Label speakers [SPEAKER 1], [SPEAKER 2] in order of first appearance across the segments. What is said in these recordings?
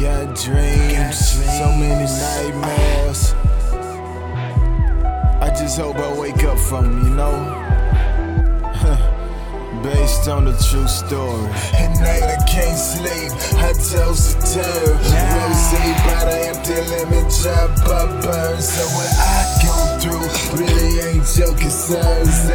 [SPEAKER 1] got dreams, so many nightmares. I just hope I wake up from 'em, you know. Based on the true story. At night I can't sleep, I toast a turn. Rose by the empty lemon drop, I burn. So what I go through really ain't your concerns.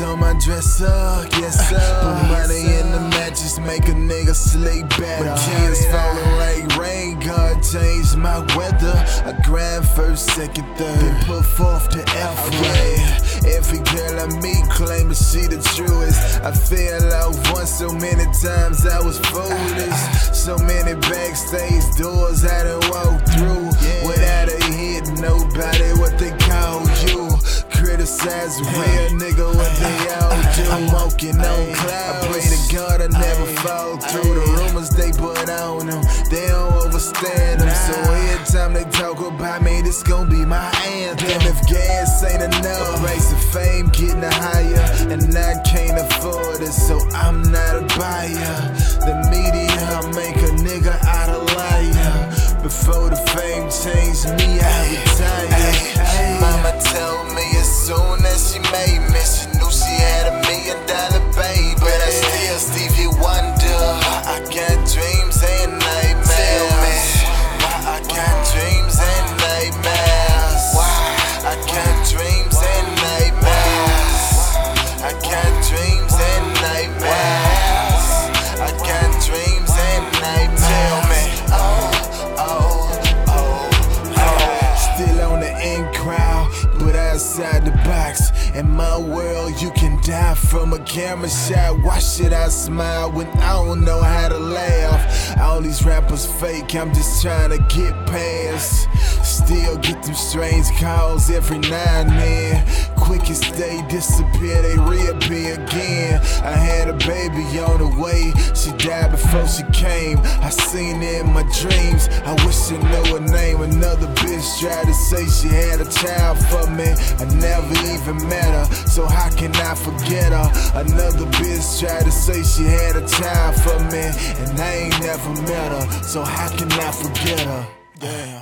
[SPEAKER 1] 25 lighters on my dresser, yes sir. Put money in the mattress, make a nigga sleep better. Kids falling like rain, God changed my weather. I grind first, second, third, then put forth the effort. Every girl I meet claiming she the truest. I feel like once so many times I was foolish. So many backstage doors I done walked through without a hit. Nobody what they call you. Criticize a nigga what they all do. I'm walking on clouds. I pray to God I never fall through the rumors they put on them. They don't overstand them. So every time they talk about me, this gon' be my the box. In my world, you can die from a camera shot. Why should I smile when I don't know how to laugh? All these rappers fake, I'm just trying to get past. Still get them strange calls every now and then. Quick as they disappear, they reappear again. I had a baby on the way, she died before she came. I seen it in my dreams. I wish I knew her name. Another bitch tried to say she had a child for me. I never even met her, so how can I forget her? Another bitch tried to say she had a child for me, and I ain't never met her, so how can I forget her? Damn.